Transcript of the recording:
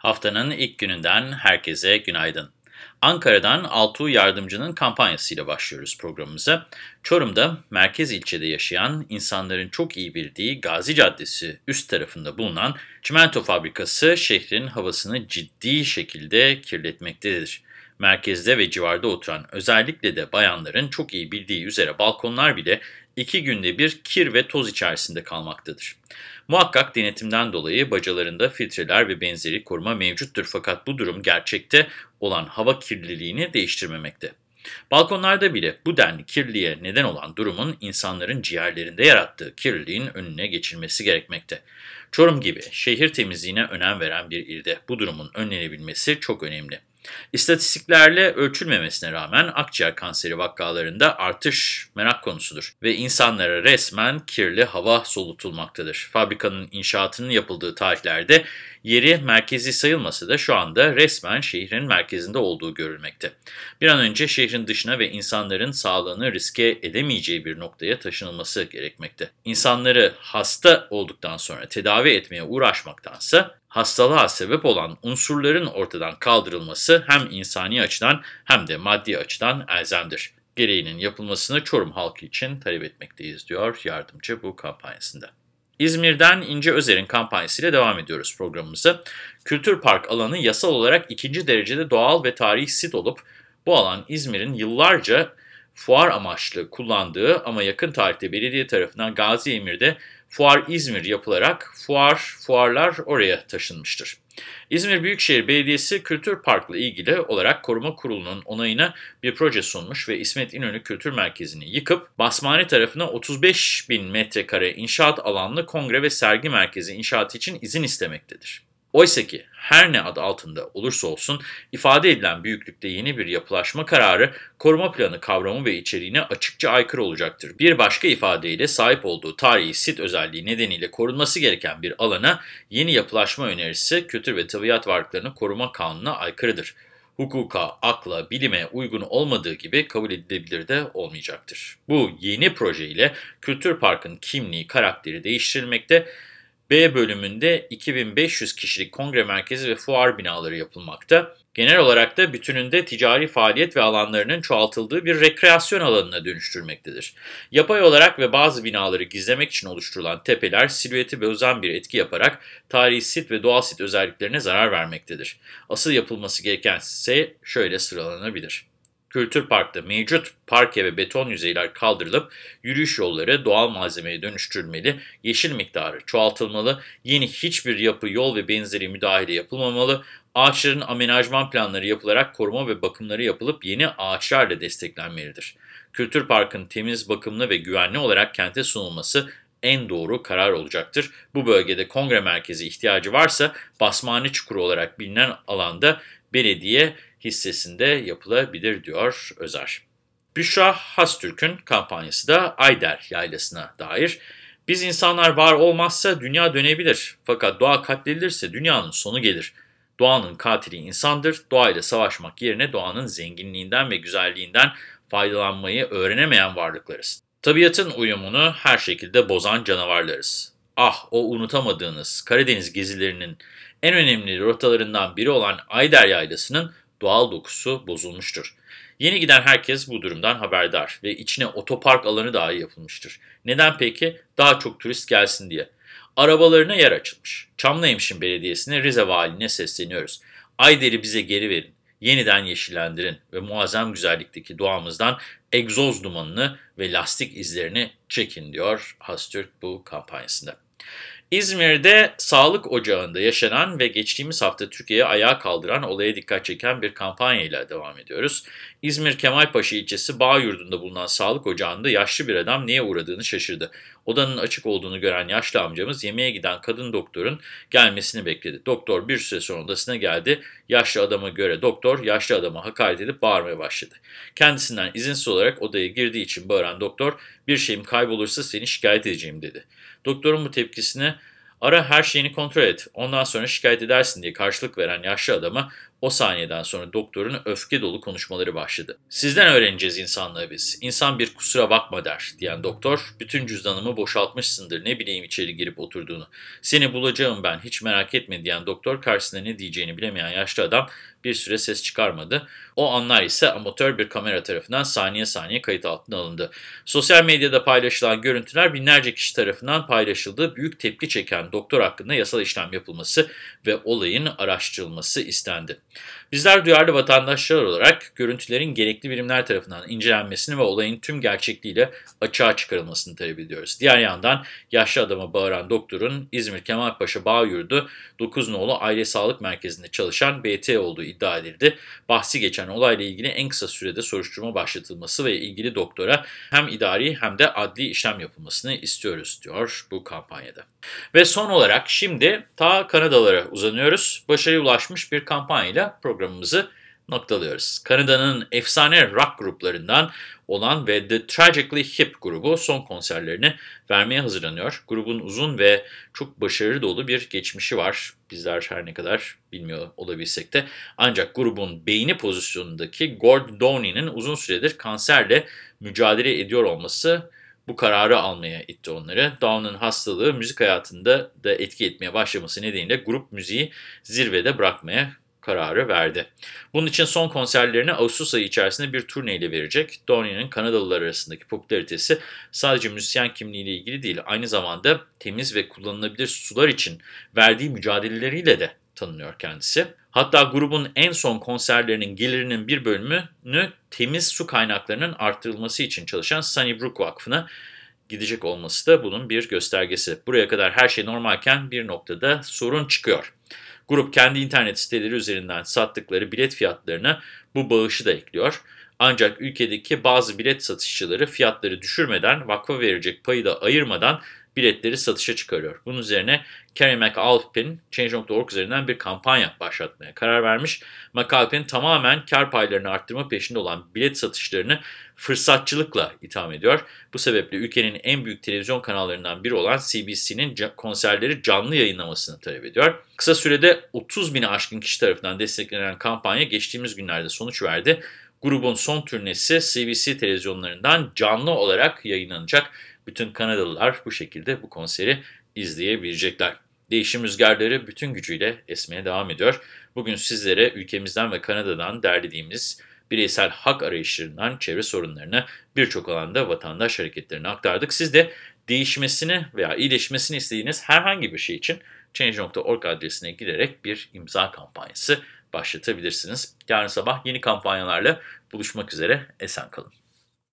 Haftanın ilk gününden herkese günaydın. Ankara'dan Altuğ Yardımcı'nın kampanyasıyla başlıyoruz programımıza. Çorum'da merkez ilçede yaşayan insanların çok iyi bildiği Gazi Caddesi üst tarafında bulunan çimento fabrikası şehrin havasını ciddi şekilde kirletmektedir. Merkezde ve civarda oturan özellikle de bayanların çok iyi bildiği üzere balkonlar bile iki günde bir kir ve toz içerisinde kalmaktadır. Muhakkak denetimden dolayı bacalarında filtreler ve benzeri koruma mevcuttur fakat bu durum gerçekte olan hava kirliliğini değiştirmemekte. Balkonlarda bile bu denli kirliliğe neden olan durumun insanların ciğerlerinde yarattığı kirliliğin önüne geçilmesi gerekmekte. Çorum gibi şehir temizliğine önem veren bir ilde bu durumun önlenebilmesi çok önemli. İstatistiklerle ölçülmemesine rağmen akciğer kanseri vakalarında artış merak konusudur ve insanlara resmen kirli hava solutulmaktadır. Fabrikanın inşaatının yapıldığı tarihlerde yeri merkezi sayılmasa da şu anda resmen şehrin merkezinde olduğu görülmekte. Bir an önce şehrin dışına ve insanların sağlığını riske edemeyeceği bir noktaya taşınılması gerekmekte. İnsanları hasta olduktan sonra tedavi etmeye uğraşmaktansa hastalığa sebep olan unsurların ortadan kaldırılması hem insani açıdan hem de maddi açıdan elzemdir. Gereğinin yapılmasını Çorum halkı için talep etmekteyiz diyor yardımcı bu kampanyasında. İzmir'den İnce Özer'in kampanyasıyla devam ediyoruz programımıza. Kültür Park alanı yasal olarak ikinci derecede doğal ve tarihi sit olup bu alan İzmir'in yıllarca fuar amaçlı kullandığı ama yakın tarihte belediye tarafından Gazi Emir'de Fuar İzmir yapılarak fuar, fuarlar oraya taşınmıştır. İzmir Büyükşehir Belediyesi Kültür Park'la ilgili olarak Koruma Kurulu'nun onayına bir proje sunmuş ve İsmet İnönü Kültür Merkezi'ni yıkıp Basmane tarafına 35 bin metrekare inşaat alanlı kongre ve sergi merkezi inşaatı için izin istemektedir. Oysa ki her ne adı altında olursa olsun ifade edilen büyüklükte yeni bir yapılaşma kararı koruma planı kavramı ve içeriğine açıkça aykırı olacaktır. Bir başka ifadeyle sahip olduğu tarihi sit özelliği nedeniyle korunması gereken bir alana yeni yapılaşma önerisi Kültür ve Tabiat Varlıklarını Koruma Kanunu'na aykırıdır. Hukuka, akla, bilime uygun olmadığı gibi kabul edilebilir de olmayacaktır. Bu yeni proje ile Kültür Park'ın kimliği, karakteri değiştirilmekte B bölümünde 2500 kişilik kongre merkezi ve fuar binaları yapılmakta. Genel olarak da bütününde ticari faaliyet ve alanlarının çoğaltıldığı bir rekreasyon alanına dönüştürmektedir. Yapay olarak ve bazı binaları gizlemek için oluşturulan tepeler silüeti bozan bir etki yaparak tarihi sit ve doğal sit özelliklerine zarar vermektedir. Asıl yapılması gereken ise şöyle sıralanabilir. Kültür Park'ta mevcut parke ve beton yüzeyler kaldırılıp yürüyüş yolları doğal malzemeye dönüştürülmeli, yeşil miktarı çoğaltılmalı, yeni hiçbir yapı, yol ve benzeri müdahale yapılmamalı, ağaçların amenajman planları yapılarak koruma ve bakımları yapılıp yeni ağaçlarla desteklenmelidir. Kültür Park'ın temiz, bakımlı ve güvenli olarak kente sunulması en doğru karar olacaktır. Bu bölgede kongre merkezi ihtiyacı varsa Basmane Çukuru olarak bilinen alanda belediye hissesinde yapılabilir diyor Özer. Büşra Hastürk'ün kampanyası da Ayder Yaylası'na dair. Biz insanlar var olmazsa dünya dönebilir. Fakat doğa katledilirse dünyanın sonu gelir. Doğanın katili insandır. Doğayla savaşmak yerine doğanın zenginliğinden ve güzelliğinden faydalanmayı öğrenemeyen varlıklarız. Tabiatın uyumunu her şekilde bozan canavarlarız. Ah o unutamadığınız Karadeniz gezilerinin en önemli rotalarından biri olan Ayder Yaylası'nın doğal dokusu bozulmuştur. Yeni giden herkes bu durumdan haberdar ve içine otopark alanı dahi yapılmıştır. Neden peki? Daha çok turist gelsin diye. Arabalarına yer açılmış. Çamlıhemşin Belediyesi'ne Rize Valiliğine sesleniyoruz. Ayder'i bize geri verin, yeniden yeşillendirin ve muazzam güzellikteki doğamızdan egzoz dumanını ve lastik izlerini çekin diyor Hastürk bu kampanyasında. İzmir'de sağlık ocağında yaşanan ve geçtiğimiz hafta Türkiye'ye ayağa kaldıran olaya dikkat çeken bir kampanya ile devam ediyoruz. İzmir Kemalpaşa ilçesi Bağyurdu'nda bulunan sağlık ocağında yaşlı bir adam neye uğradığını şaşırdı. Odanın açık olduğunu gören yaşlı amcamız yemeğe giden kadın doktorun gelmesini bekledi. Doktor bir süre sonra odasına geldi. Yaşlı adama göre doktor yaşlı adama hakaret edip bağırmaya başladı. Kendisinden izinsiz olarak odaya girdiği için bağıran doktor bir şeyim kaybolursa seni şikayet edeceğim dedi. Doktorun bu tepkisine ara her şeyini kontrol et ondan sonra şikayet edersin diye karşılık veren yaşlı adama O saniyeden sonra doktorun öfke dolu konuşmaları başladı. Sizden öğreneceğiz insanlığı biz. İnsan bir kusura bakma der diyen doktor, bütün cüzdanımı boşaltmışsındır ne bileyim içeri girip oturduğunu. Seni bulacağım ben hiç merak etme diyen doktor karşısında ne diyeceğini bilemeyen yaşlı adam bir süre ses çıkarmadı. O anlar ise amatör bir kamera tarafından saniye saniye kayıt altına alındı. Sosyal medyada paylaşılan görüntüler binlerce kişi tarafından paylaşıldı. Büyük tepki çeken doktor hakkında yasal işlem yapılması ve olayın araştırılması istendi. Bizler duyarlı vatandaşlar olarak görüntülerin gerekli birimler tarafından incelenmesini ve olayın tüm gerçekliğiyle açığa çıkarılmasını talep ediyoruz. Diğer yandan yaşlı adama bağıran doktorun İzmir Kemalpaşa Bağyurdu 9 nolu aile sağlık merkezinde çalışan BT olduğu iddia edildi. Bahsi geçen olayla ilgili en kısa sürede soruşturma başlatılması ve ilgili doktora hem idari hem de adli işlem yapılmasını istiyoruz diyor bu kampanyada. Ve son olarak şimdi ta Kanadalara uzanıyoruz. Başarıya ulaşmış bir kampanyayla programımızı noktalıyoruz. Kanada'nın efsane rock gruplarından olan ve The Tragically Hip grubu son konserlerini vermeye hazırlanıyor. Grubun uzun ve çok başarılı dolu bir geçmişi var. Bizler her ne kadar bilmiyor olabilsek de. Ancak grubun beyni pozisyonundaki Gord Downey'nin uzun süredir kanserle mücadele ediyor olması bu kararı almaya itti onları. Down'un hastalığı müzik hayatında da etki etmeye başlaması nedeniyle grup müziği zirvede bırakmaya kararı verdi. Bunun için son konserlerini Ağustos ayı içerisinde bir turneyle verecek. Downey'nin Kanadalılar arasındaki popülaritesi sadece müzisyen kimliğiyle ilgili değil, aynı zamanda temiz ve kullanılabilir sular için verdiği mücadeleleriyle de tanınıyor kendisi. Hatta grubun en son konserlerinin gelirinin bir bölümünü temiz su kaynaklarının arttırılması için çalışan Sunnybrook Vakfı'na gidecek olması da bunun bir göstergesi. Buraya kadar her şey normalken bir noktada sorun çıkıyor. Grup kendi internet siteleri üzerinden sattıkları bilet fiyatlarına bu bağışı da ekliyor. Ancak ülkedeki bazı bilet satışçıları fiyatları düşürmeden, vakfa verecek payı da ayırmadan biletleri satışa çıkarıyor. Bunun üzerine Carrie McAlpin Change.org üzerinden bir kampanya başlatmaya karar vermiş. McAlpin tamamen kar paylarını arttırma peşinde olan bilet satışlarını fırsatçılıkla itham ediyor. Bu sebeple ülkenin en büyük televizyon kanallarından biri olan CBC'nin konserleri canlı yayınlamasını talep ediyor. Kısa sürede 30 bini aşkın kişi tarafından desteklenen kampanya geçtiğimiz günlerde sonuç verdi. Grubun son turnesi CBC televizyonlarından canlı olarak yayınlanacak. Bütün Kanadalılar bu şekilde bu konseri izleyebilecekler. Değişim rüzgarları bütün gücüyle esmeye devam ediyor. Bugün sizlere ülkemizden ve Kanada'dan derlediğimiz bireysel hak arayışlarından çevre sorunlarına birçok alanda vatandaş hareketlerini aktardık. Siz de değişmesini veya iyileşmesini istediğiniz herhangi bir şey için Change.org adresine girerek bir imza kampanyası başlatabilirsiniz. Yarın sabah yeni kampanyalarla buluşmak üzere. Esen kalın.